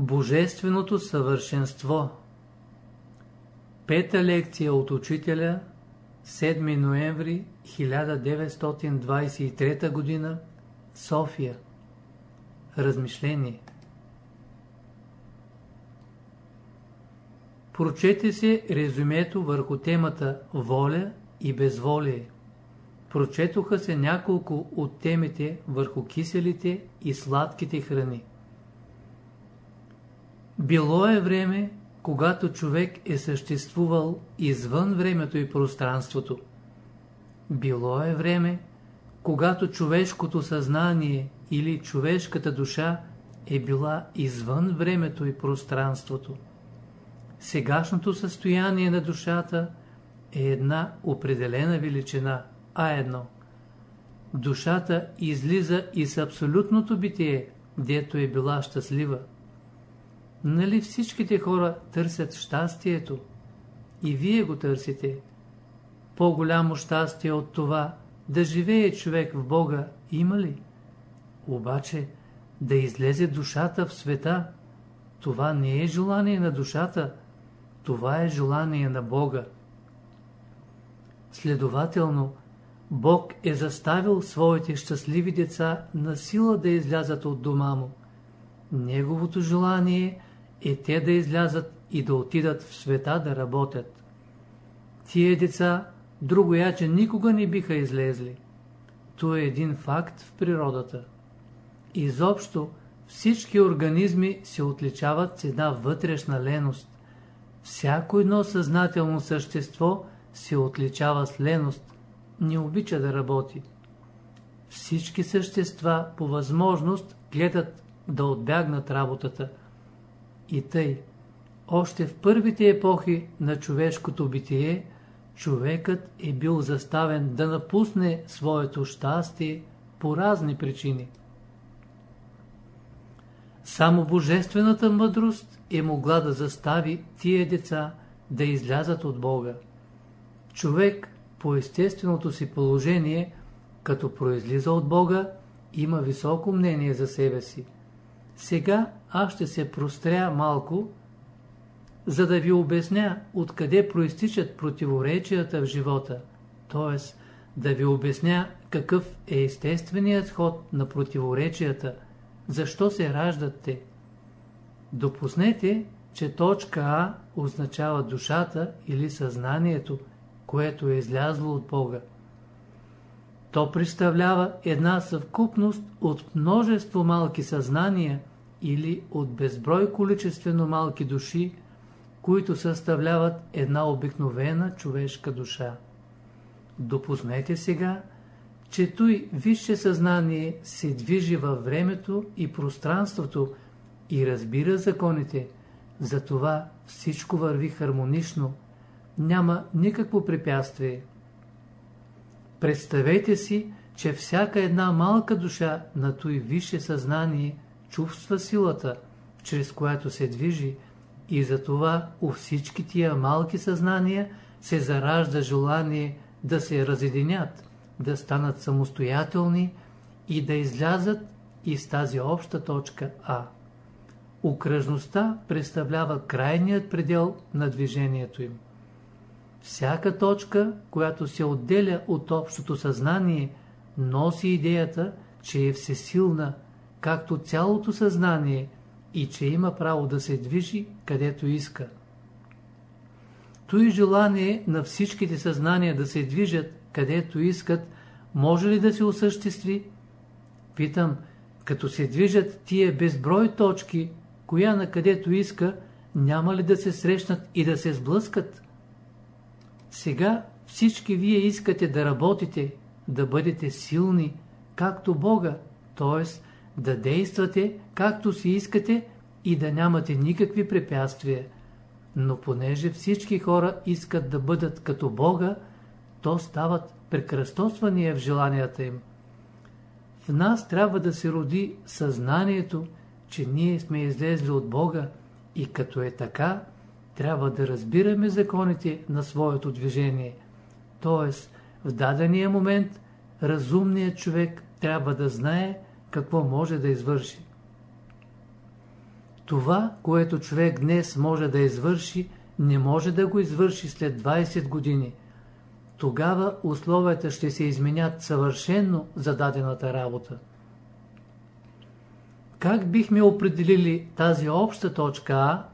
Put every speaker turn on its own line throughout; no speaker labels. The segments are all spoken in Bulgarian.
Божественото съвършенство Пета лекция от учителя 7 ноември 1923 г. София Размишление Прочете се резюмето върху темата воля и безволие. Прочетоха се няколко от темите върху киселите и сладките храни. Било е време, когато човек е съществувал извън времето и пространството. Било е време, когато човешкото съзнание или човешката душа е била извън времето и пространството. Сегашното състояние на душата е една определена величина, а едно. Душата излиза из абсолютното битие, дето е била щастлива. Нали всичките хора търсят щастието? И вие го търсите. По-голямо щастие от това да живее човек в Бога има ли? Обаче да излезе душата в света, това не е желание на душата, това е желание на Бога. Следователно, Бог е заставил своите щастливи деца на сила да излязат от дома му. Неговото желание е те да излязат и да отидат в света да работят. Тие деца другояче никога не биха излезли. То е един факт в природата. Изобщо всички организми се отличават с една вътрешна леност. Всяко едно съзнателно същество се отличава с леност, не обича да работи. Всички същества по възможност гледат да отбягнат работата. И тъй, още в първите епохи на човешкото битие, човекът е бил заставен да напусне своето щастие по разни причини. Само божествената мъдрост е могла да застави тия деца да излязат от Бога. Човек по естественото си положение, като произлиза от Бога, има високо мнение за себе си. Сега аз ще се простря малко, за да ви обясня откъде проистичат противоречията в живота, т.е. да ви обясня какъв е естественият ход на противоречията, защо се раждат те. Допуснете, че точка А означава душата или съзнанието, което е излязло от Бога. То представлява една съвкупност от множество малки съзнания или от безброй количествено малки души, които съставляват една обикновена човешка душа. Допуснете сега, че той висше съзнание се движи във времето и пространството и разбира законите, затова всичко върви хармонично, няма никакво препятствие. Представете си, че всяка една малка душа на той висше съзнание чувства силата, чрез която се движи, и затова у всички тия малки съзнания се заражда желание да се разединят, да станат самостоятелни и да излязат из тази обща точка А. Окръжността представлява крайният предел на движението им. Всяка точка, която се отделя от общото съзнание, носи идеята, че е всесилна, както цялото съзнание и че има право да се движи където иска. Той желание на всичките съзнания да се движат където искат, може ли да се осъществи? Питам, като се движат тия безброй точки, коя на където иска, няма ли да се срещнат и да се сблъскат? Сега всички вие искате да работите, да бъдете силни, както Бога, т.е. да действате, както си искате и да нямате никакви препятствия. Но понеже всички хора искат да бъдат като Бога, то стават прекръстосвания в желанията им. В нас трябва да се роди съзнанието, че ние сме излезли от Бога и като е така, трябва да разбираме законите на своето движение. Тоест, в дадения момент разумният човек трябва да знае какво може да извърши. Това, което човек днес може да извърши, не може да го извърши след 20 години. Тогава условията ще се изменят съвършенно за дадената работа. Как бихме определили тази обща точка А?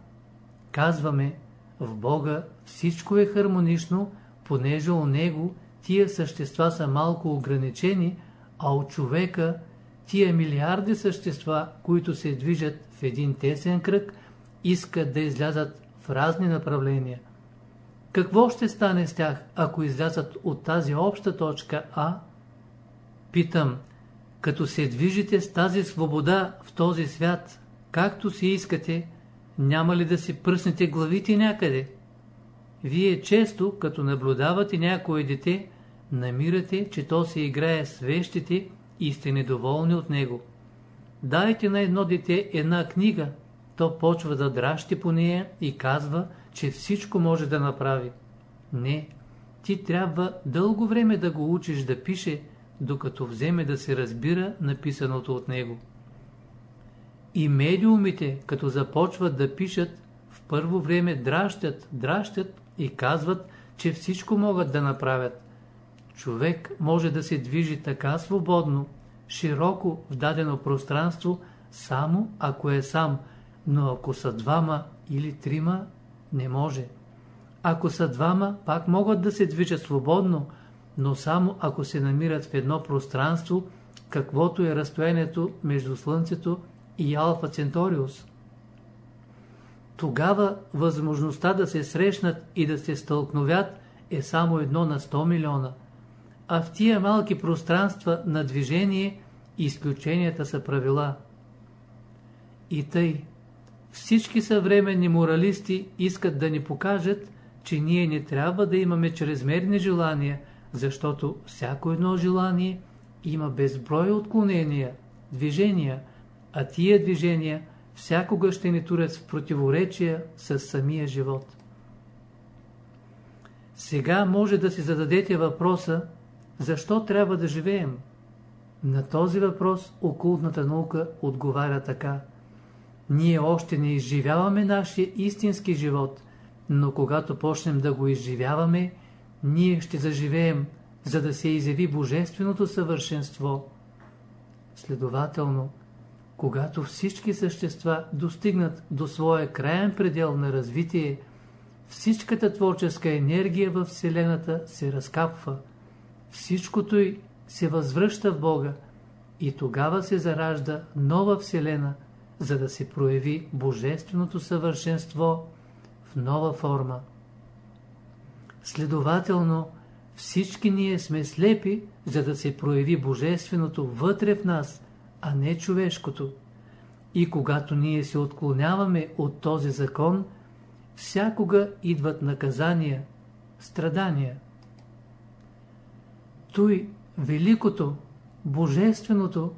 Казваме, в Бога всичко е хармонично, понеже у Него тия същества са малко ограничени, а от човека тия милиарди същества, които се движат в един тесен кръг, искат да излязат в разни направления. Какво ще стане с тях, ако излязат от тази обща точка А? Питам, като се движите с тази свобода в този свят, както си искате, няма ли да си пръснете главите някъде? Вие често, като наблюдавате някое дете, намирате, че то се играе с вещите и сте недоволни от него. Дайте на едно дете една книга, то почва да дращи по нея и казва, че всичко може да направи. Не, ти трябва дълго време да го учиш да пише, докато вземе да се разбира написаното от него. И медиумите, като започват да пишат, в първо време дращат, дращат и казват, че всичко могат да направят. Човек може да се движи така свободно, широко в дадено пространство, само ако е сам, но ако са двама или трима, не може. Ако са двама, пак могат да се движат свободно, но само ако се намират в едно пространство, каквото е разстоянието между Слънцето и Алфа Центориус. Тогава възможността да се срещнат и да се стълкновят е само едно на 100 милиона. А в тия малки пространства на движение изключенията са правила. И тъй, всички съвременни моралисти искат да ни покажат, че ние не трябва да имаме чрезмерни желания, защото всяко едно желание има безброй отклонения, движения, а тия движения всякога ще ни турят в противоречия с самия живот. Сега може да си зададете въпроса, защо трябва да живеем? На този въпрос окултната наука отговаря така. Ние още не изживяваме нашия истински живот, но когато почнем да го изживяваме, ние ще заживеем, за да се изяви божественото съвършенство. Следователно, когато всички същества достигнат до своя краен предел на развитие, всичката творческа енергия в Вселената се разкапва, всичкото й се възвръща в Бога и тогава се заражда нова Вселена, за да се прояви божественото съвършенство в нова форма. Следователно, всички ние сме слепи, за да се прояви божественото вътре в нас, а не човешкото. И когато ние се отклоняваме от този закон, всякога идват наказания, страдания. Той, великото, божественото,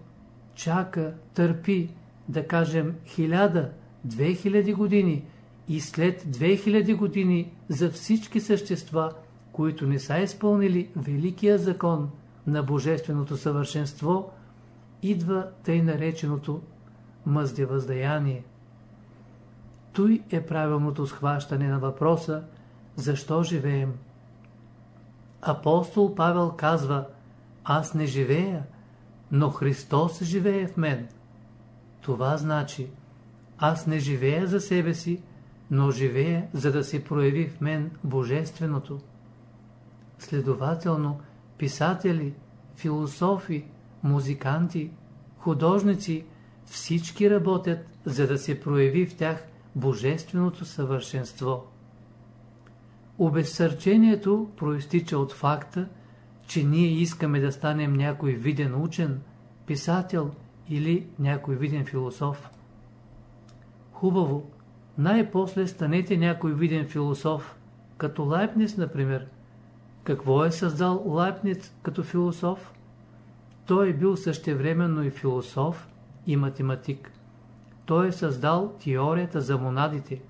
чака, търпи, да кажем, хиляда, две хиляди години и след две хиляди години за всички същества, които не са изпълнили великия закон на божественото съвършенство, идва тъй нареченото мъзде въздаяние. Той е правилното схващане на въпроса, защо живеем. Апостол Павел казва, аз не живея, но Христос живее в мен. Това значи, аз не живея за себе си, но живея, за да се прояви в мен Божественото. Следователно, писатели, философи, музиканти, художници, всички работят, за да се прояви в тях Божественото съвършенство. Обезсърчението проистича от факта, че ние искаме да станем някой виден учен, писател или някой виден философ. Хубаво, най-после станете някой виден философ, като Лайпниц, например. Какво е създал Лайпниц като философ? Той е бил същевременно и философ, и математик. Той е създал теорията за монадите.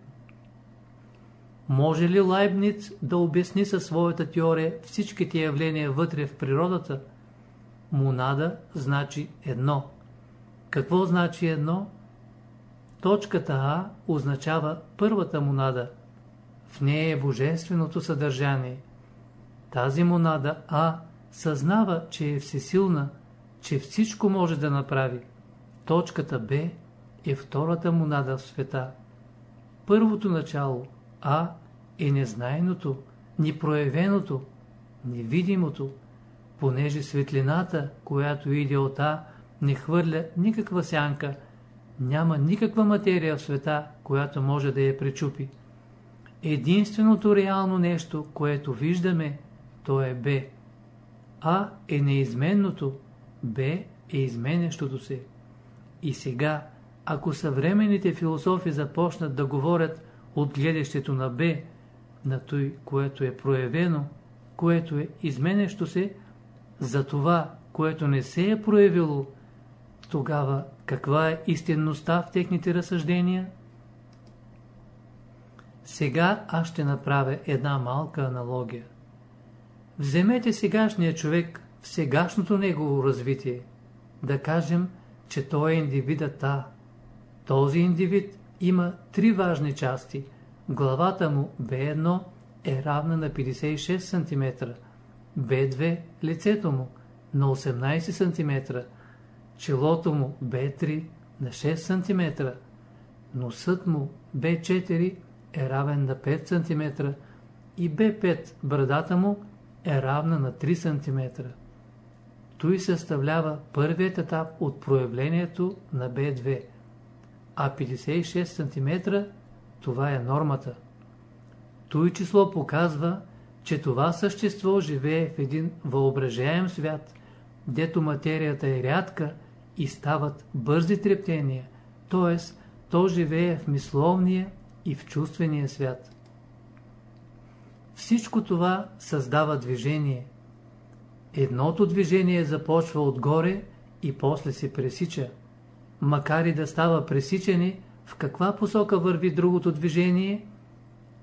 Може ли Лайбниц да обясни със своята теория всичките явления вътре в природата? Монада значи едно. Какво значи едно? точката А означава първата монада. В нея е божественото съдържание. Тази монада А съзнава, че е всесилна, че всичко може да направи. Точката Б е втората монада в света. Първото начало А е незнайното, непроявеното, невидимото, понеже светлината, която иде от А, не хвърля никаква сянка, няма никаква материя в света, която може да я пречупи. Единственото реално нещо, което виждаме, то е Б. А е неизменното, Б е изменящото се. И сега, ако съвременните философи започнат да говорят от гледащето на Б, на той, което е проявено, което е изменящо се, за това, което не се е проявило, тогава каква е истинността в техните разсъждения? Сега аз ще направя една малка аналогия. Вземете сегашния човек в сегашното негово развитие. Да кажем, че той е индивидът А. Този индивид има три важни части. Главата му B1 е равна на 56 см, B2 лицето му на 18 см, челото му B3 на 6 см, носът му B4 е равен на 5 см. И B5 брадата му е равна на 3 см. Той съставлява първият етап от проявлението на B2, а 56 см това е нормата. Той число показва, че това същество живее в един въображаем свят, дето материята е рядка и стават бързи трептения, т.е. то живее в мисловния и в чувствения свят. Всичко това създава движение. Едното движение започва отгоре и после се пресича. Макар и да става пресичане, в каква посока върви другото движение,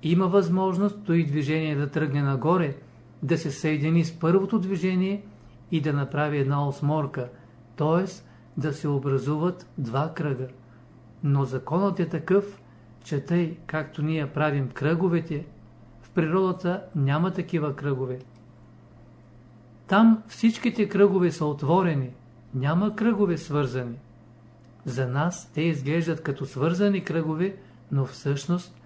има възможност той движение да тръгне нагоре, да се съедини с първото движение и да направи една осморка, т.е. да се образуват два кръга. Но законът е такъв, че тъй, както ние правим кръговете, в природата няма такива кръгове. Там всичките кръгове са отворени, няма кръгове свързани. За нас те изглеждат като свързани кръгове, но всъщност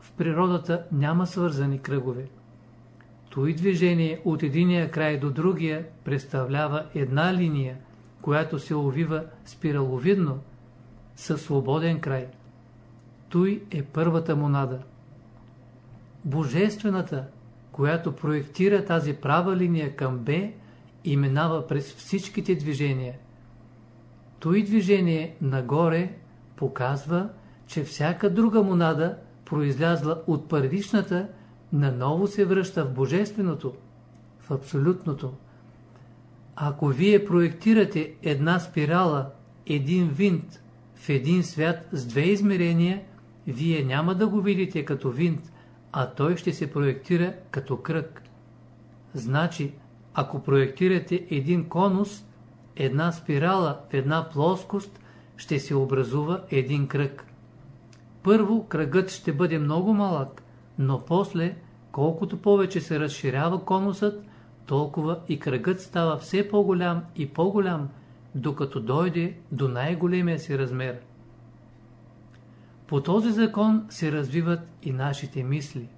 в природата няма свързани кръгове. Той движение от единия край до другия представлява една линия, която се увива спираловидно, със свободен край. Той е първата монада. Божествената, която проектира тази права линия към Б и минава през всичките движения. Той движение нагоре показва, че всяка друга монада, произлязла от първичната, наново се връща в Божественото, в Абсолютното. Ако вие проектирате една спирала, един винт в един свят с две измерения, вие няма да го видите като винт, а той ще се проектира като кръг. Значи, ако проектирате един конус, една спирала в една плоскост, ще се образува един кръг. Първо кръгът ще бъде много малък, но после, колкото повече се разширява конусът, толкова и кръгът става все по-голям и по-голям, докато дойде до най-големия си размер. По този закон се развиват и нашите мисли.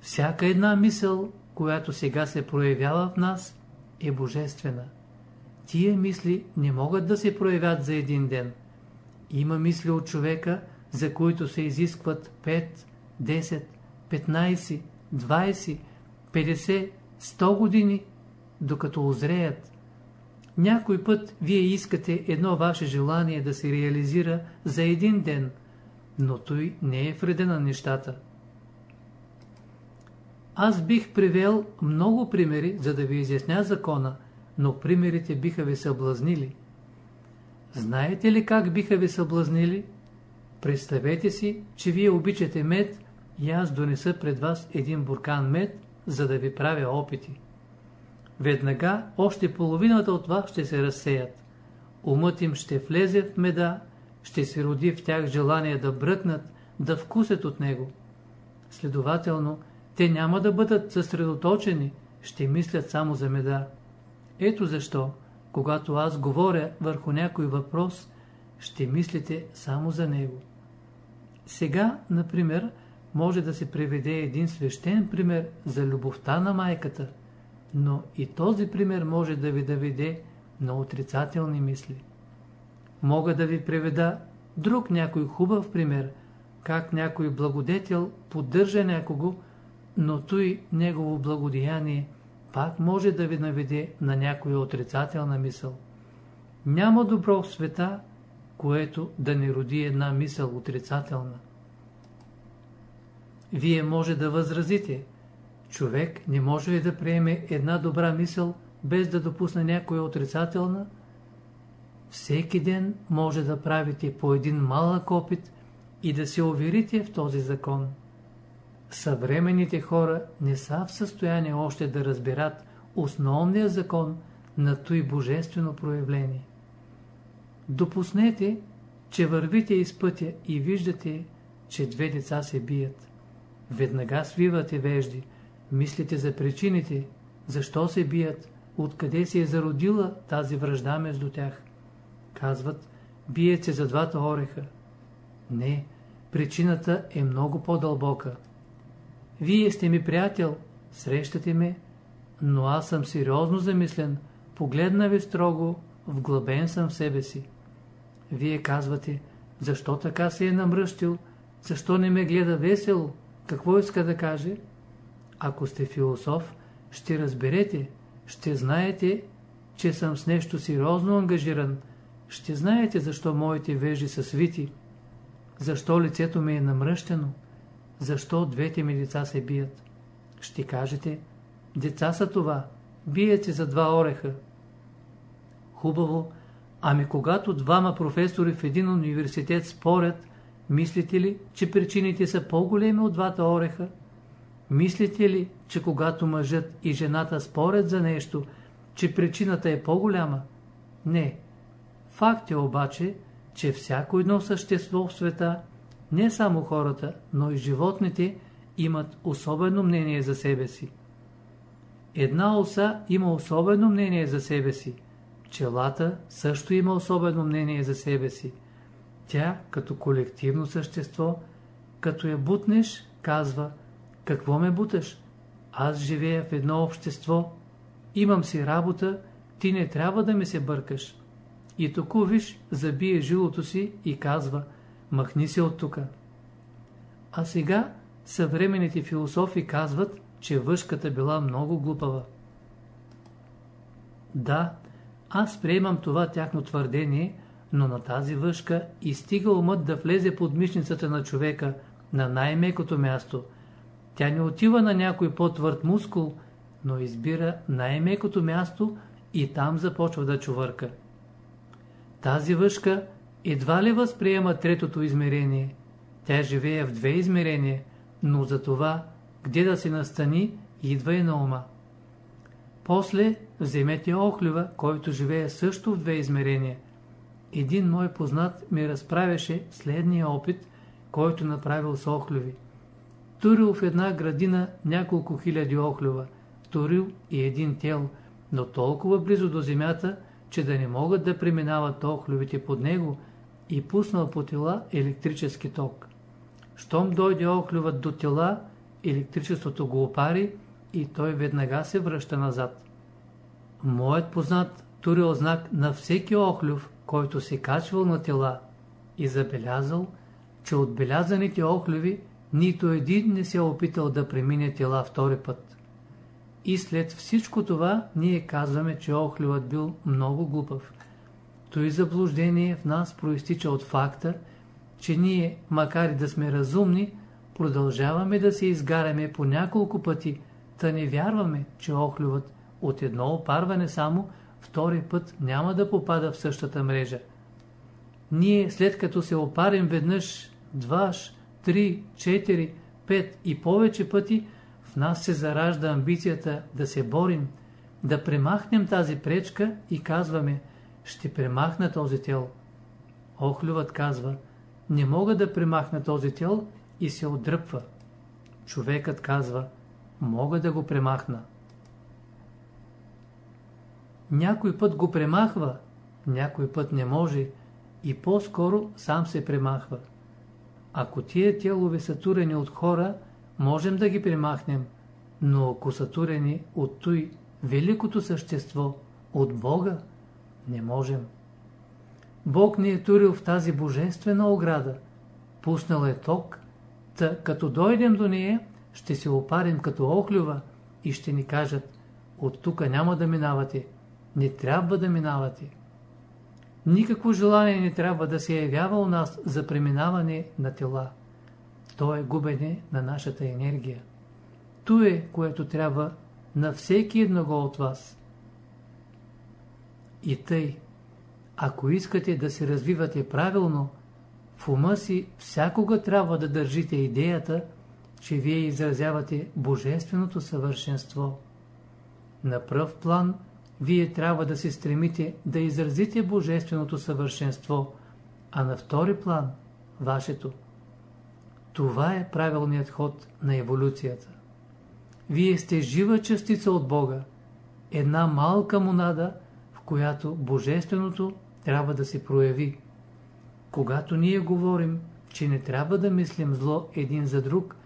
Всяка една мисъл, която сега се проявява в нас, е божествена. Тия мисли не могат да се проявят за един ден. Има мисли от човека, за които се изискват 5, 10, 15, 20, 50, 100 години, докато озреят. Някой път вие искате едно ваше желание да се реализира за един ден, но той не е вреда на нещата. Аз бих привел много примери, за да ви изясня закона, но примерите биха ви съблазнили. Знаете ли как биха ви съблазнили? Представете си, че вие обичате мед и аз донеса пред вас един буркан мед, за да ви правя опити. Веднага още половината от вас ще се разсеят. Умът им ще влезе в меда, ще се роди в тях желание да бръкнат, да вкусят от него. Следователно, те няма да бъдат съсредоточени, ще мислят само за меда. Ето защо, когато аз говоря върху някой въпрос, ще мислите само за него. Сега, например, може да се приведе един свещен пример за любовта на майката, но и този пример може да ви доведе на отрицателни мисли. Мога да ви приведа друг някой хубав пример, как някой благодетел поддържа някого, но той негово благодеяние пак може да ви наведе на някоя отрицателна мисъл. Няма добро в света, което да не роди една мисъл отрицателна. Вие може да възразите. Човек не може ли да приеме една добра мисъл, без да допусне някоя отрицателна? Всеки ден може да правите по един малък опит и да се уверите в този закон. Съвременните хора не са в състояние още да разбират основния закон на той божествено проявление. Допуснете, че вървите из пътя и виждате, че две деца се бият. Веднага свивате вежди, мислите за причините, защо се бият, откъде се е зародила тази връжда между тях. Казват, бият се за двата ореха. Не, причината е много по-дълбока. Вие сте ми приятел, срещате ме, но аз съм сериозно замислен, погледна ви строго, вглъбен съм в себе си. Вие казвате, защо така се е намръщил, защо не ме гледа весело, какво иска да каже? Ако сте философ, ще разберете, ще знаете, че съм с нещо сериозно ангажиран, ще знаете защо моите вежи са свити, защо лицето ми е намръщено, защо двете ми деца се бият. Ще кажете, деца са това, бият се за два ореха. Хубаво, ами когато двама професори в един университет спорят, мислите ли, че причините са по-големи от двата ореха? Мислите ли, че когато мъжът и жената спорят за нещо, че причината е по-голяма? Не. Факт е обаче, че всяко едно същество в света, не само хората, но и животните, имат особено мнение за себе си. Една оса има особено мнение за себе си. Пчелата също има особено мнение за себе си. Тя, като колективно същество, като я бутнеш, казва, какво ме буташ? Аз живея в едно общество, имам си работа, ти не трябва да ми се бъркаш. И току виж, забие жилото си и казва, махни се от тука. А сега съвременните философи казват, че въшката била много глупава. Да, аз приемам това тяхно твърдение, но на тази въшка изстига умът да влезе под мишницата на човека, на най-мекото място. Тя не отива на някой по-твърд мускул, но избира най-мекото място и там започва да чувърка. Тази въшка едва ли възприема третото измерение. Тя живее в две измерения, но за това, где да се настани, идва и на ума. После вземете охлюва, който живее също в две измерения. Един мой познат ми разправяше следния опит, който направил с охлюви. Турил в една градина няколко хиляди охлюва, турил и един тел, но толкова близо до земята, че да не могат да преминават охлювите под него и пуснал по тела електрически ток. Щом дойде охлюват до тела, електричеството го опари и той веднага се връща назад. Моят познат турил знак на всеки охлюв, който се качвал на тела и забелязал, че отбелязаните охлюви нито един не се е опитал да премине тела втори път. И след всичко това ние казваме, че охлювът бил много глупав. Той заблуждение в нас проистича от факта, че ние, макар и да сме разумни, продължаваме да се изгаряме по няколко пъти, да не вярваме, че охлювът от едно опарване само втори път няма да попада в същата мрежа. Ние след като се опарим веднъж, дваш, три, четири, пет и повече пъти, в нас се заражда амбицията да се борим, да премахнем тази пречка и казваме, ще премахна този тел. Охлювът казва, не мога да премахна този тел и се отдръпва. Човекът казва, мога да го премахна. Някой път го премахва, някой път не може и по-скоро сам се премахва. Ако тия тялове са турени от хора, можем да ги премахнем, но ако са турени от той великото същество, от Бога, не можем. Бог ни е турил в тази божествена ограда, пуснал е ток, та като дойдем до нея, ще се опарим като охлюва и ще ни кажат, от тука няма да минавате, не трябва да минавате. Никакво желание не трябва да се явява у нас за преминаване на тела. То е губене на нашата енергия. То е, което трябва на всеки едного от вас. И тъй, ако искате да се развивате правилно, в ума си всякога трябва да държите идеята, че вие изразявате божественото съвършенство. На пръв план – вие трябва да се стремите да изразите божественото съвършенство, а на втори план – вашето. Това е правилният ход на еволюцията. Вие сте жива частица от Бога, една малка монада, която божественото трябва да се прояви. Когато ние говорим, че не трябва да мислим зло един за друг,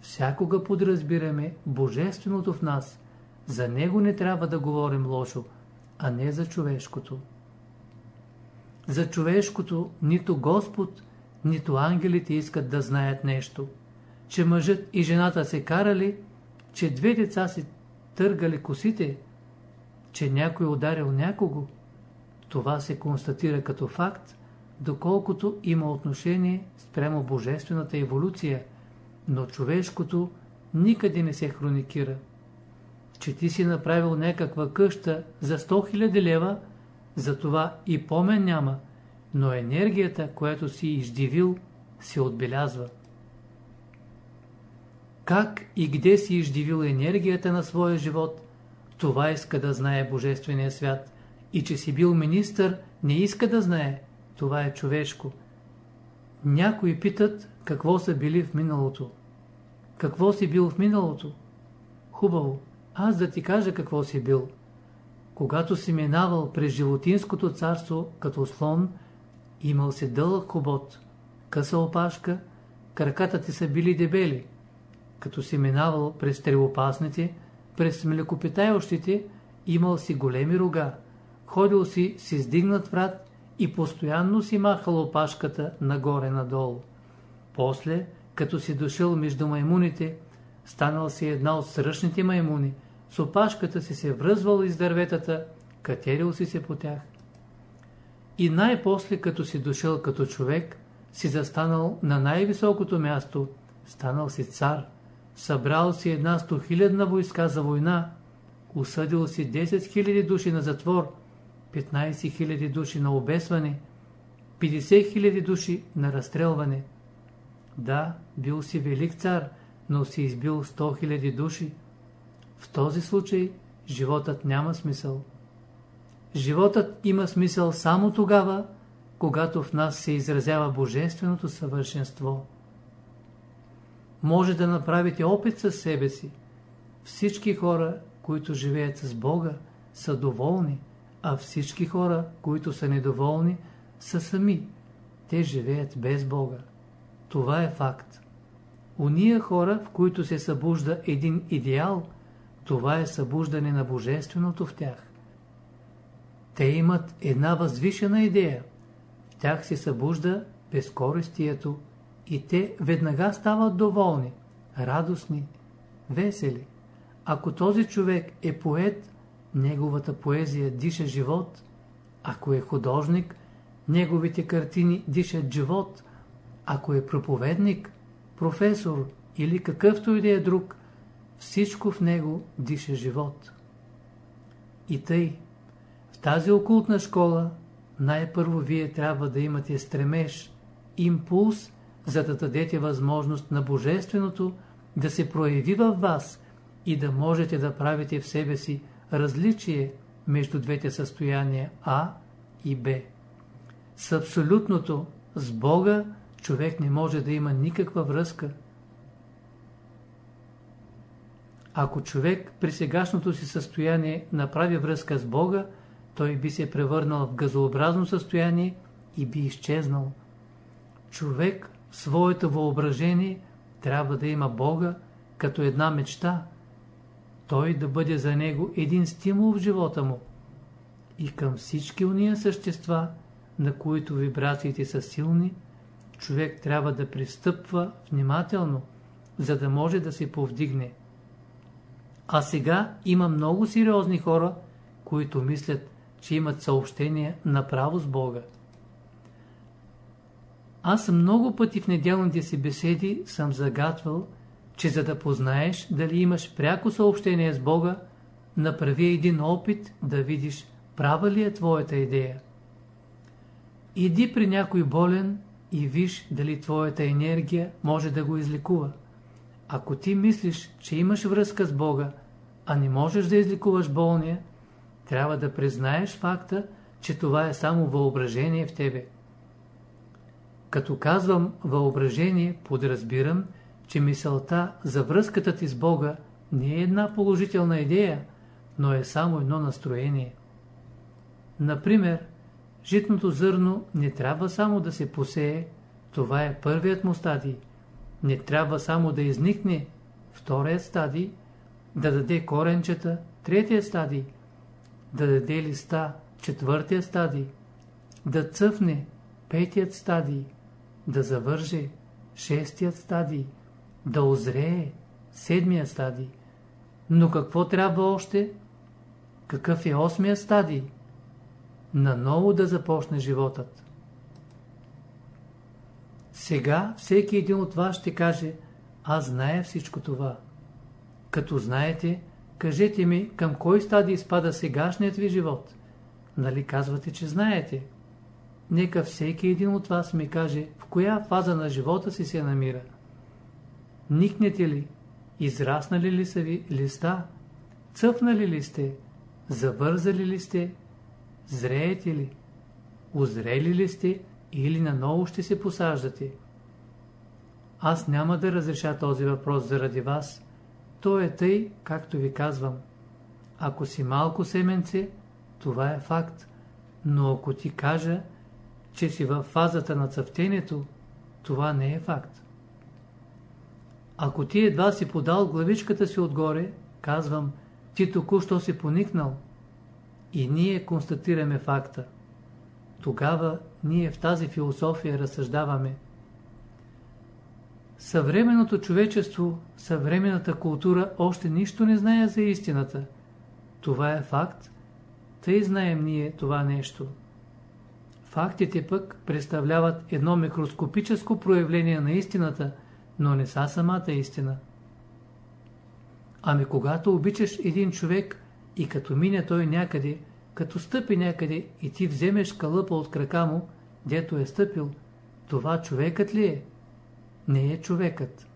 всякога подразбираме божественото в нас – за него не трябва да говорим лошо, а не за човешкото. За човешкото нито Господ, нито ангелите искат да знаят нещо. Че мъжът и жената се карали, че две деца си търгали косите, че някой ударил някого. Това се констатира като факт, доколкото има отношение спрямо божествената еволюция, но човешкото никъде не се хроникира че ти си направил някаква къща за 100 000 лева, за това и помен няма, но енергията, която си издивил, се отбелязва. Как и къде си издивил енергията на своя живот, това иска да знае Божествения свят. И че си бил министър, не иска да знае. Това е човешко. Някои питат какво са били в миналото. Какво си бил в миналото? Хубаво аз да ти кажа какво си бил. Когато си минавал през животинското царство като слон, имал си дълъг хобот, къса опашка, краката ти са били дебели. Като си минавал през тревопасните, през млекопитающите, имал си големи рога, ходил си с издигнат врат и постоянно си махал опашката нагоре-надолу. После, като си дошъл между маймуните, станал си една от сръчните маймуни – с опашката си се връзвал из дърветата, катерил си се по тях. И най-после, като си дошъл като човек, си застанал на най-високото място, станал си цар, събрал си една стохилядна войска за война, осъдил си 10 000 души на затвор, 15 000 души на обесване, 50 000 души на разстрелване. Да, бил си велик цар, но си избил 100 000 души, в този случай животът няма смисъл. Животът има смисъл само тогава, когато в нас се изразява божественото съвършенство. Може да направите опит със себе си. Всички хора, които живеят с Бога, са доволни, а всички хора, които са недоволни, са сами. Те живеят без Бога. Това е факт. Уния хора, в които се събужда един идеал – това е събуждане на Божественото в тях. Те имат една възвишена идея. В тях се събужда безкористието и те веднага стават доволни, радостни, весели. Ако този човек е поет, неговата поезия диша живот. Ако е художник, неговите картини дишат живот. Ако е проповедник, професор или какъвто и да е друг, всичко в него диша живот. И тъй, в тази окултна школа най-първо вие трябва да имате стремеж, импулс, за да дадете възможност на Божественото да се прояви във вас и да можете да правите в себе си различие между двете състояния А и Б. С абсолютното, с Бога, човек не може да има никаква връзка. Ако човек при сегашното си състояние направи връзка с Бога, той би се превърнал в газообразно състояние и би изчезнал. Човек своето въображение трябва да има Бога като една мечта, той да бъде за него един стимул в живота му. И към всички уния същества, на които вибрациите са силни, човек трябва да пристъпва внимателно, за да може да се повдигне. А сега има много сериозни хора, които мислят, че имат съобщение направо с Бога. Аз много пъти в неделните си беседи съм загатвал, че за да познаеш дали имаш пряко съобщение с Бога, направи един опит да видиш права ли е твоята идея. Иди при някой болен и виж дали твоята енергия може да го излекува. Ако ти мислиш, че имаш връзка с Бога, а не можеш да излекуваш болния, трябва да признаеш факта, че това е само въображение в тебе. Като казвам въображение, подразбирам, че мисълта за връзката ти с Бога не е една положителна идея, но е само едно настроение. Например, житното зърно не трябва само да се посее, това е първият му стадий. Не трябва само да изникне, вторият стадий, да даде коренчета, третият стадий, да даде листа, четвъртият стадий, да цъфне, петият стадий, да завърже, шестият стадий, да озрее, седмия стадий. Но какво трябва още? Какъв е осмия стадий? Наново да започне животът. Сега всеки един от вас ще каже, аз зная всичко това. Като знаете, кажете ми към кой стадий спада сегашният ви живот. Нали казвате, че знаете? Нека всеки един от вас ми каже в коя фаза на живота си се намира. Никнете ли? Израснали ли са ви листа? Цъфнали ли сте? Завързали ли сте? Зреете ли? Озрели ли сте или наново ще се посаждате? Аз няма да разреша този въпрос заради вас. То е тъй, както ви казвам. Ако си малко семенце, това е факт. Но ако ти кажа, че си в фазата на цъфтението, това не е факт. Ако ти едва си подал главичката си отгоре, казвам, ти току-що си поникнал. И ние констатираме факта. Тогава ние в тази философия разсъждаваме. Съвременното човечество, съвременната култура още нищо не знае за истината. Това е факт. Тъй знаем ние това нещо. Фактите пък представляват едно микроскопическо проявление на истината – но не са самата истина. Ами когато обичаш един човек и като мине той някъде, като стъпи някъде и ти вземеш кълъпа от крака му, дето е стъпил, това човекът ли е? Не е човекът.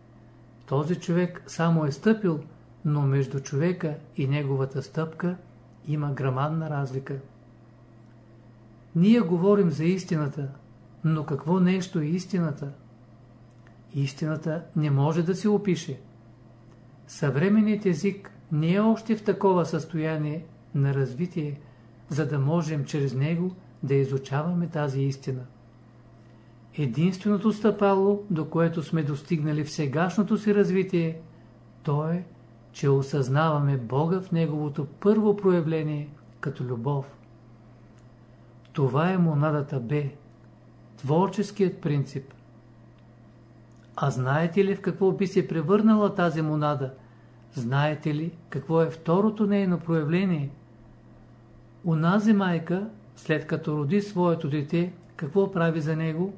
Този човек само е стъпил, но между човека и неговата стъпка има грамадна разлика. Ние говорим за истината, но какво нещо е истината? Истината не може да се опише. Съвременният език не е още в такова състояние на развитие, за да можем чрез него да изучаваме тази истина. Единственото стъпало, до което сме достигнали в сегашното си развитие, то е, че осъзнаваме Бога в Неговото първо проявление като любов. Това е монадата Б, творческият принцип – а знаете ли в какво би се превърнала тази монада? Знаете ли какво е второто нейно проявление? Унази майка, след като роди своето дете, какво прави за него?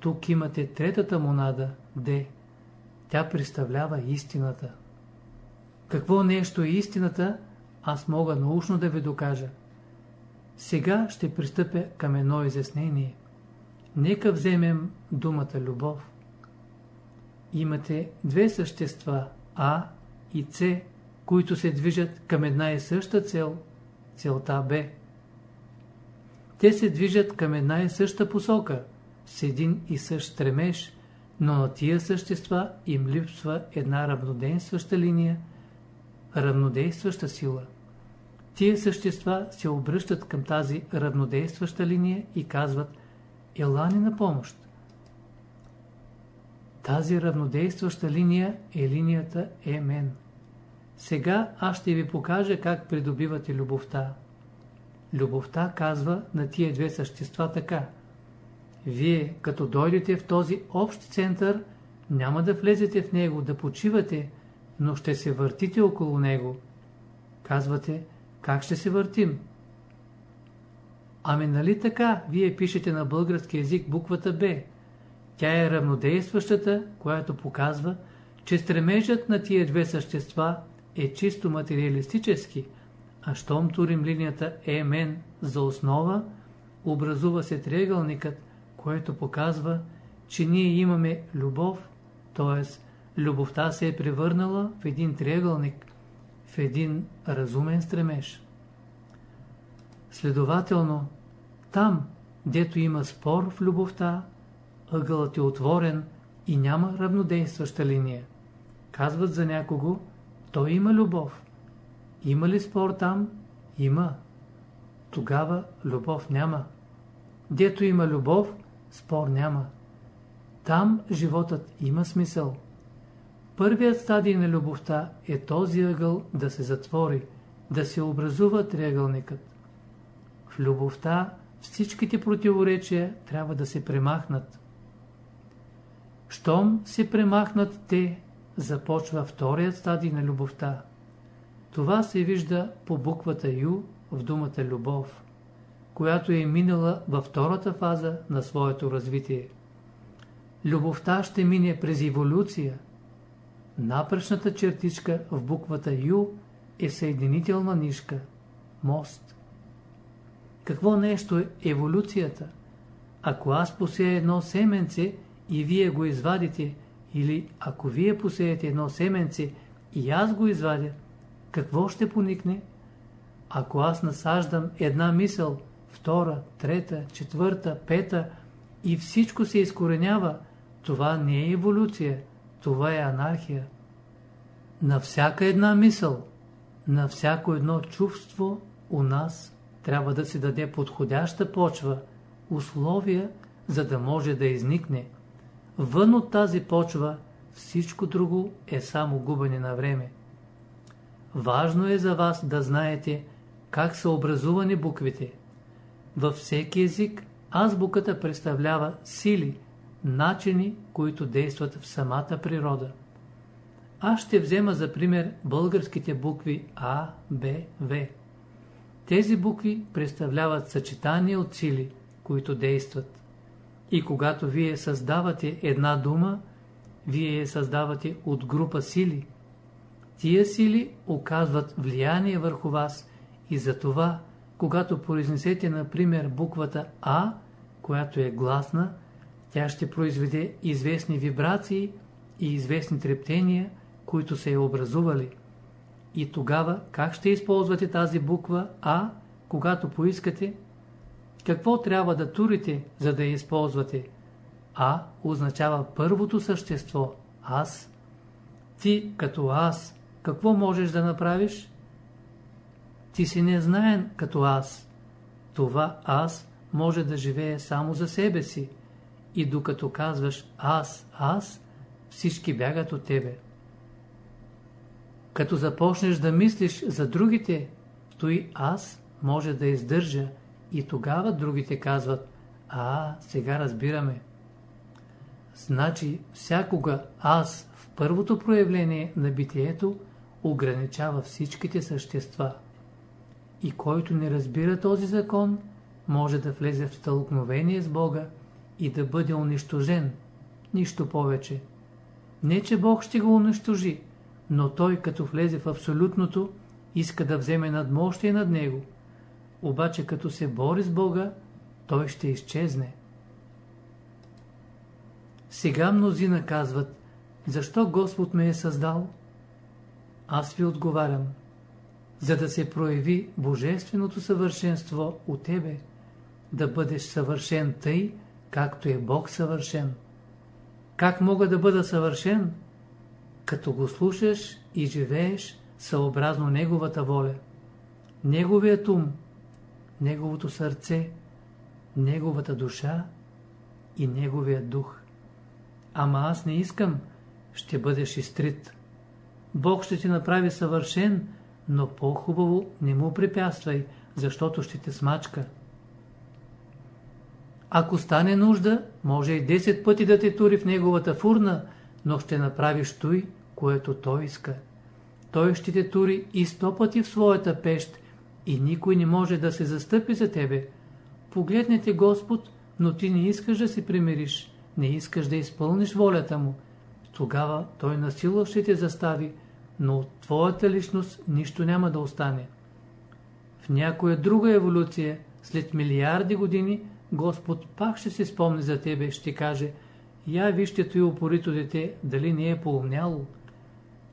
Тук имате третата монада, Д. Тя представлява истината. Какво нещо е истината, аз мога научно да ви докажа. Сега ще пристъпя към едно изяснение. Нека вземем думата любов имате две същества А и С, които се движат към една и съща цел, целта Б. Те се движат към една и съща посока, с един и същ стремеж, но на тия същества им липсва една равнодействаща линия, равнодействаща сила. Тия същества се обръщат към тази равнодействаща линия и казват Елани на помощ. Тази равнодействаща линия е линията Емен. Сега аз ще ви покажа как придобивате любовта. Любовта казва на тия две същества така. Вие, като дойдете в този общ център, няма да влезете в него, да почивате, но ще се въртите около него. Казвате, как ще се въртим? Ами нали така, вие пишете на български язик буквата Б. Тя е равнодействащата, която показва, че стремежът на тия две същества е чисто материалистически, а щом турим линията ЕМН за основа, образува се триъгълникът, което показва, че ние имаме любов, т.е. любовта се е превърнала в един триъгълник, в един разумен стремеж. Следователно, там, дето има спор в любовта, ъгълът е отворен и няма равнодействаща линия. Казват за някого, той има любов. Има ли спор там? Има. Тогава любов няма. Дето има любов, спор няма. Там животът има смисъл. Първият стадий на любовта е този ъгъл да се затвори, да се образува триъгълникът. В любовта всичките противоречия трябва да се премахнат. Щом се премахнат те, започва вторият стадий на любовта. Това се вижда по буквата Ю в думата любов, която е минала във втората фаза на своето развитие. Любовта ще мине през еволюция. Напречната чертичка в буквата Ю е съединителна нишка, мост. Какво нещо е еволюцията? Ако аз посея едно семенце и вие го извадите, или ако вие посеете едно семенце и аз го извадя, какво ще поникне? Ако аз насаждам една мисъл, втора, трета, четвърта, пета и всичко се изкоренява, това не е еволюция, това е анархия. На всяка една мисъл, на всяко едно чувство у нас трябва да се даде подходяща почва, условия, за да може да изникне. Вън от тази почва всичко друго е само губене на време. Важно е за вас да знаете как са образувани буквите. Във всеки език азбуката представлява сили, начини, които действат в самата природа. Аз ще взема за пример българските букви А, Б, В. Тези букви представляват съчетание от сили, които действат. И когато вие създавате една дума, вие я създавате от група сили. Тия сили оказват влияние върху вас и за това, когато произнесете, например, буквата А, която е гласна, тя ще произведе известни вибрации и известни трептения, които са я образували. И тогава как ще използвате тази буква А, когато поискате? Какво трябва да турите, за да я използвате? А означава първото същество – аз. Ти като аз, какво можеш да направиш? Ти си незнаен като аз. Това аз може да живее само за себе си. И докато казваш аз, аз, всички бягат от тебе. Като започнеш да мислиш за другите, той аз може да издържа и тогава другите казват, а, сега разбираме. Значи, всякога аз в първото проявление на битието ограничава всичките същества. И който не разбира този закон, може да влезе в стълкновение с Бога и да бъде унищожен. Нищо повече. Не, че Бог ще го унищожи, но той, като влезе в абсолютното, иска да вземе надмощие над него. Обаче, като се бори с Бога, той ще изчезне. Сега мнозина казват, защо Господ ме е създал? Аз ви отговарям, за да се прояви божественото съвършенство у тебе да бъдеш съвършен тъй, както е Бог съвършен. Как мога да бъда съвършен? Като го слушаш и живееш съобразно Неговата воля. Неговият ум, Неговото сърце, Неговата душа и Неговия дух. Ама аз не искам, ще бъдеш изтрит. Бог ще ти направи съвършен, но по-хубаво не му препятствай, защото ще те смачка. Ако стане нужда, може и 10 пъти да те тури в неговата фурна, но ще направиш той, което той иска. Той ще те тури и сто пъти в своята пещ и никой не може да се застъпи за тебе. Погледнете Господ, но ти не искаш да се примириш, не искаш да изпълниш волята му. Тогава той насилно ще те застави, но от твоята личност нищо няма да остане. В някоя друга еволюция, след милиарди години, Господ пак ще се спомни за тебе, ще каже, я вижте той упорито дете, дали не е поумняло.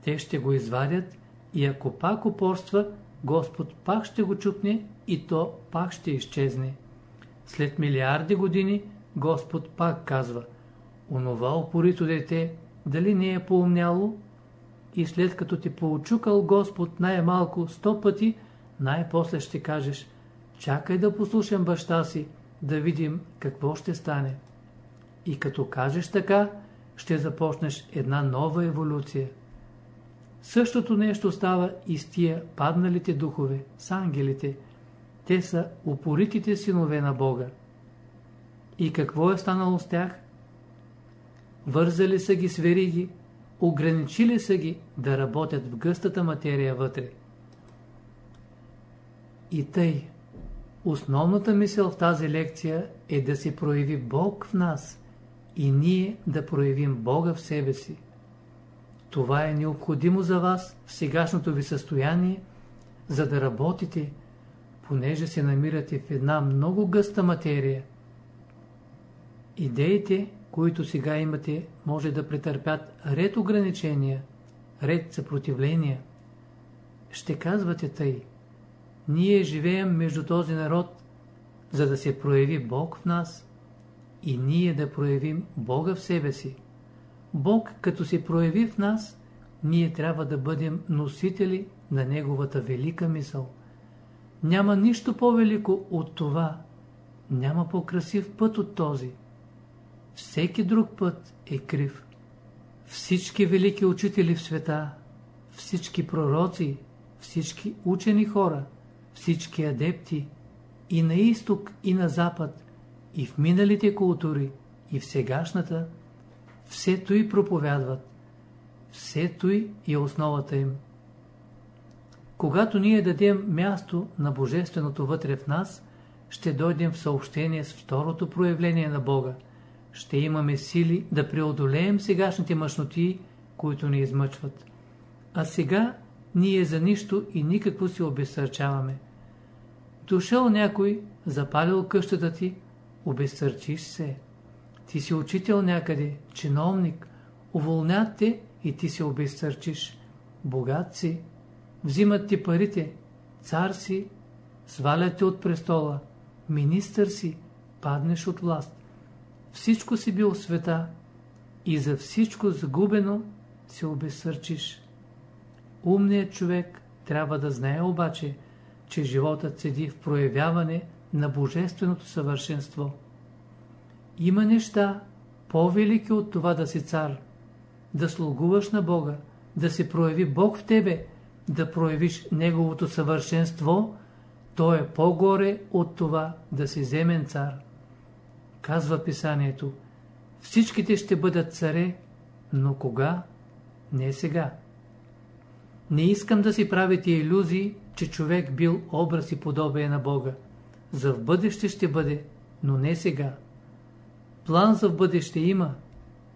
Те ще го извадят и ако пак упорства, Господ пак ще го чупне и то пак ще изчезне. След милиарди години Господ пак казва, онова упорито дете, дали не е поумняло? И след като ти поучукал Господ най-малко сто пъти, най-после ще кажеш, чакай да послушам баща си, да видим какво ще стане. И като кажеш така, ще започнеш една нова еволюция. Същото нещо става и с тия падналите духове, с ангелите. Те са упоритите синове на Бога. И какво е станало с тях? Вързали са ги с вериги, ограничили са ги да работят в гъстата материя вътре. И тъй, основната мисъл в тази лекция е да се прояви Бог в нас и ние да проявим Бога в себе си. Това е необходимо за вас в сегашното ви състояние, за да работите, понеже се намирате в една много гъста материя. Идеите, които сега имате, може да претърпят ред ограничения, ред съпротивления. Ще казвате тъй. Ние живеем между този народ, за да се прояви Бог в нас и ние да проявим Бога в себе си. Бог, като се прояви в нас, ние трябва да бъдем носители на Неговата велика мисъл. Няма нищо по-велико от това. Няма по-красив път от този. Всеки друг път е крив. Всички велики учители в света, всички пророци, всички учени хора, всички адепти и на изток и на запад, и в миналите култури, и в сегашната, всето и проповядват. Всето и е основата им. Когато ние дадем място на Божественото вътре в нас, ще дойдем в съобщение с второто проявление на Бога – ще имаме сили да преодолеем сегашните мъжноти, които ни измъчват. А сега ние за нищо и никакво си обесърчаваме. Дошъл някой, запалил къщата ти, обесърчиш се. Ти си учител някъде, чиновник, уволнят те и ти се обесърчиш. Богат си, взимат ти парите, цар си, свалят те от престола, министър си, паднеш от власт. Всичко си бил света. И за всичко загубено се обесърчиш. Умният човек трябва да знае обаче, че животът седи в проявяване на божественото съвършенство. Има неща по-велики от това да си цар, да слугуваш на Бога, да се прояви Бог в тебе, да проявиш Неговото съвършенство, то е по-горе от това да си земен цар. Казва писанието, всичките ще бъдат царе, но кога? Не сега. Не искам да си правите иллюзии, че човек бил образ и подобие на Бога. За в бъдеще ще бъде, но не сега. План за в бъдеще има,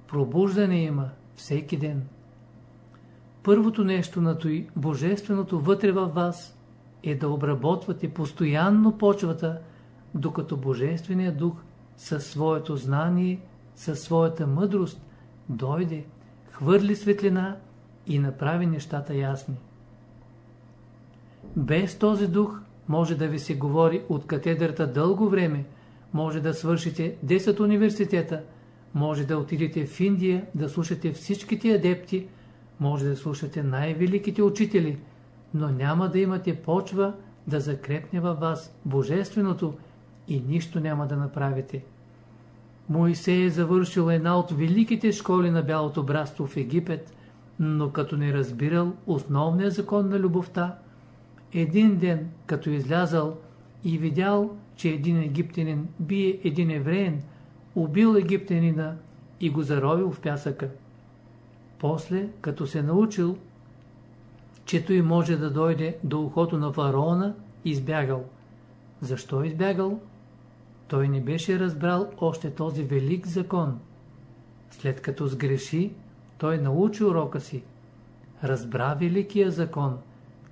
пробуждане има всеки ден. Първото нещо на той, божественото вътре във вас, е да обработвате постоянно почвата, докато Божественият дух със своето знание, със своята мъдрост, дойде, хвърли светлина и направи нещата ясни. Без този дух може да ви се говори от катедрата дълго време, може да свършите 10 университета, може да отидете в Индия да слушате всичките адепти, може да слушате най-великите учители, но няма да имате почва да закрепне във вас Божественото и нищо няма да направите. Моисей е завършил една от великите школи на бялото братство в Египет, но като не разбирал основния закон на любовта, един ден, като излязал и видял, че един египтянин бие един евреен, убил египтянина и го заровил в пясъка. После, като се научил, че той може да дойде до ухото на фараона, избягал. Защо избягал? Той не беше разбрал още този велик закон. След като сгреши, той научи урока си. Разбра великия закон,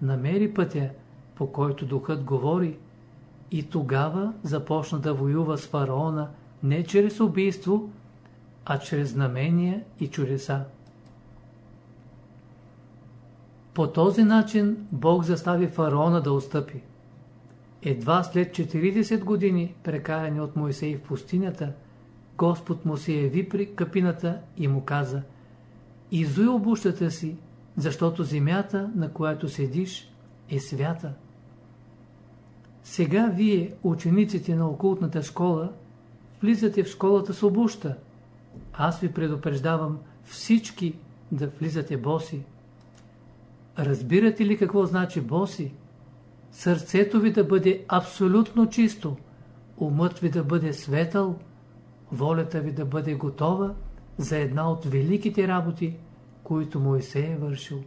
намери пътя, по който духът говори, и тогава започна да воюва с фараона не чрез убийство, а чрез знамения и чудеса. По този начин Бог застави фараона да отстъпи. Едва след 40 години, прекарани от Моисей в пустинята, Господ му се яви при капината и му каза Изуй обущата си, защото земята, на която седиш, е свята. Сега вие, учениците на окултната школа, влизате в школата с обуща. Аз ви предупреждавам всички да влизате боси. Разбирате ли какво значи боси? Сърцето ви да бъде абсолютно чисто, умът ви да бъде светъл, волята ви да бъде готова за една от великите работи, които Моисей е вършил.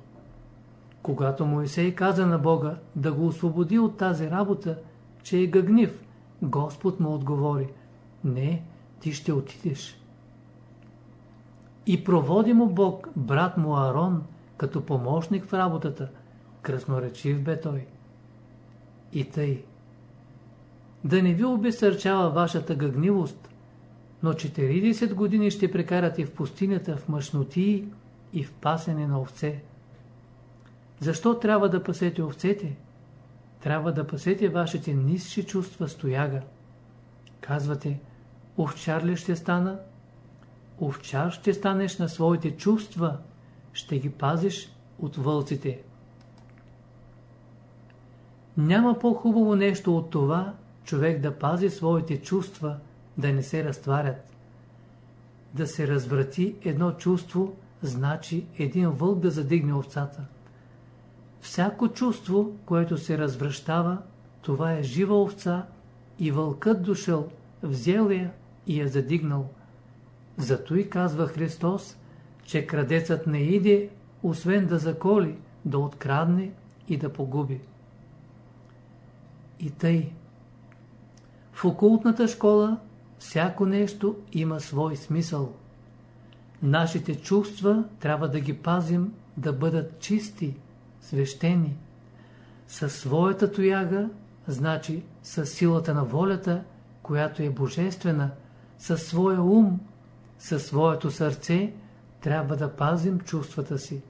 Когато Моисей каза на Бога да го освободи от тази работа, че е гъгнив, Господ му отговори, не, ти ще отидеш. И проводи му Бог, брат му Аарон, като помощник в работата, красноречив бе той. И тъй. Да не ви обесърчава вашата гъгнивост, но 40 години ще прекарате в пустинята в мъжноти и в пасене на овце. Защо трябва да пасете овцете? Трябва да пасете вашите нисши чувства стояга. Казвате, овчар ли ще стана? Овчар ще станеш на своите чувства, ще ги пазиш от вълците. Няма по-хубаво нещо от това, човек да пази своите чувства, да не се разтварят. Да се разврати едно чувство, значи един вълк да задигне овцата. Всяко чувство, което се развръщава, това е жива овца и вълкът дошъл, взел я и я задигнал. Зато и казва Христос, че крадецът не иде, освен да заколи, да открадне и да погуби. И тъй. В окултната школа всяко нещо има свой смисъл. Нашите чувства трябва да ги пазим да бъдат чисти, свещени. Със своята тояга, значи със силата на волята, която е божествена, със своя ум, със своето сърце, трябва да пазим чувствата си.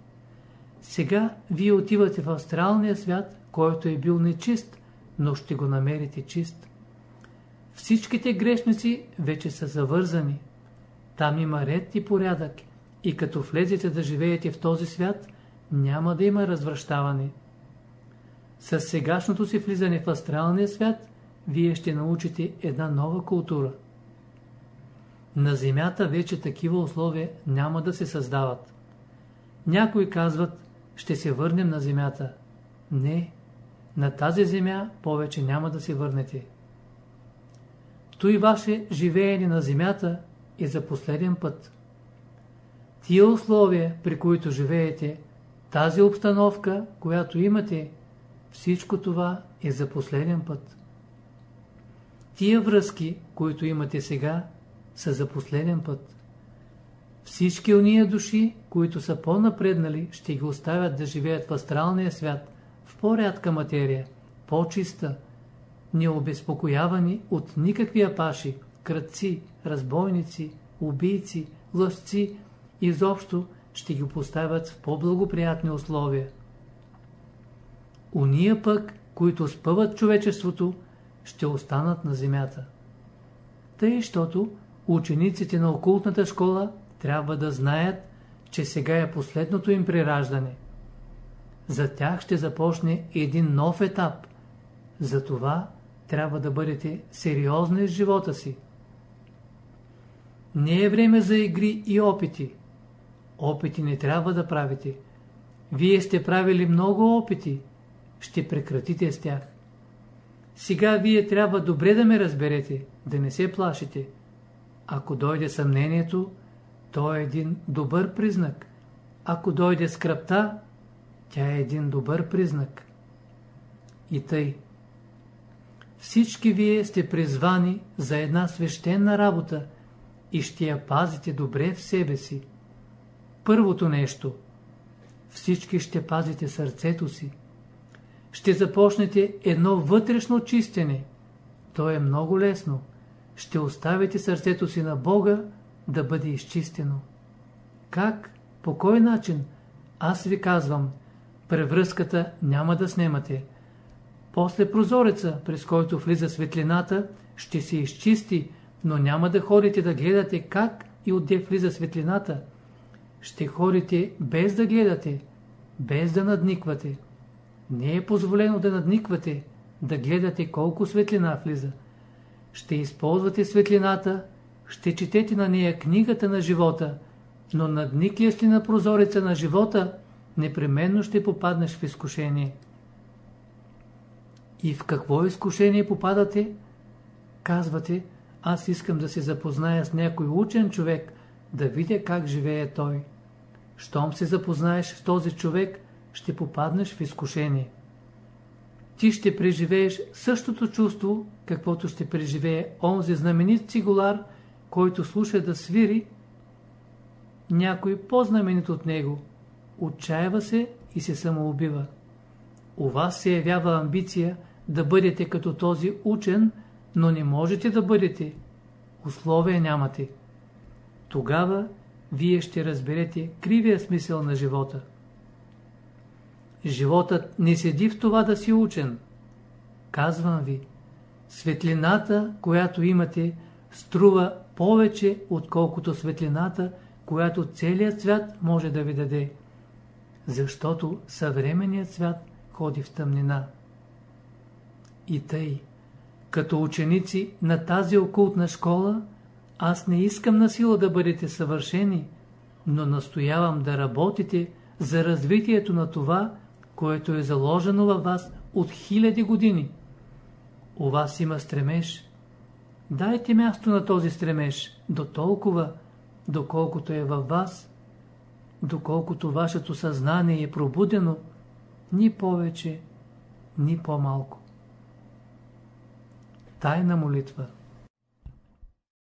Сега вие отивате в астралния свят, който е бил нечист, но ще го намерите чист. Всичките грешници вече са завързани. Там има ред и порядък. И като влезете да живеете в този свят, няма да има развръщаване. С сегашното си влизане в астралния свят, вие ще научите една нова култура. На Земята вече такива условия няма да се създават. Някои казват, ще се върнем на Земята. Не, на тази земя повече няма да се върнете. Той ваше живеене на земята е за последен път. Тия условия, при които живеете, тази обстановка, която имате, всичко това е за последен път. Тия връзки, които имате сега, са за последен път. Всички уния души, които са по-напреднали, ще ги оставят да живеят в астралния свят, в по-рядка материя, по-чиста, необезпокоявани от никакви апаши, кръци, разбойници, убийци, лъжци, изобщо ще ги поставят в по-благоприятни условия. Уния пък, които спъват човечеството, ще останат на земята. Тъй, щото учениците на окултната школа трябва да знаят, че сега е последното им прираждане. За тях ще започне един нов етап. Затова трябва да бъдете сериозни в живота си. Не е време за игри и опити. Опити не трябва да правите. Вие сте правили много опити. Ще прекратите с тях. Сега вие трябва добре да ме разберете, да не се плашите. Ако дойде съмнението, то е един добър признак. Ако дойде скръпта, тя е един добър признак. И тъй. Всички вие сте призвани за една свещена работа и ще я пазите добре в себе си. Първото нещо. Всички ще пазите сърцето си. Ще започнете едно вътрешно чистене. То е много лесно. Ще оставите сърцето си на Бога да бъде изчистено. Как? По кой начин? Аз ви казвам, превръзката няма да снимате. После прозореца, през който влиза светлината, ще се изчисти, но няма да ходите да гледате как и отде влиза светлината. Ще ходите без да гледате, без да надниквате. Не е позволено да надниквате, да гледате колко светлина влиза. Ще използвате светлината, ще четете на нея книгата на живота, но надникляш ли на прозореца на живота, непременно ще попаднеш в изкушение. И в какво изкушение попадате? Казвате, аз искам да се запозная с някой учен човек, да видя как живее той. Щом се запознаеш с този човек, ще попаднеш в изкушение. Ти ще преживееш същото чувство, каквото ще преживее онзи знаменит цигулар, който слуша да свири някой по-знаменит от него. Отчаява се и се самоубива. У вас се явява амбиция да бъдете като този учен, но не можете да бъдете. Условия нямате. Тогава вие ще разберете кривия смисъл на живота. Животът не седи в това да си учен. Казвам ви, светлината, която имате, струва повече, отколкото светлината, която целият свят може да ви даде. Защото съвременният свят ходи в тъмнина. И тъй, като ученици на тази окултна школа, аз не искам на сила да бъдете съвършени, но настоявам да работите за развитието на това, което е заложено във вас от хиляди години. У вас има стремеж. Дайте място на този стремеж до толкова, доколкото е във вас, доколкото вашето съзнание е пробудено, ни повече, ни по-малко. Тайна молитва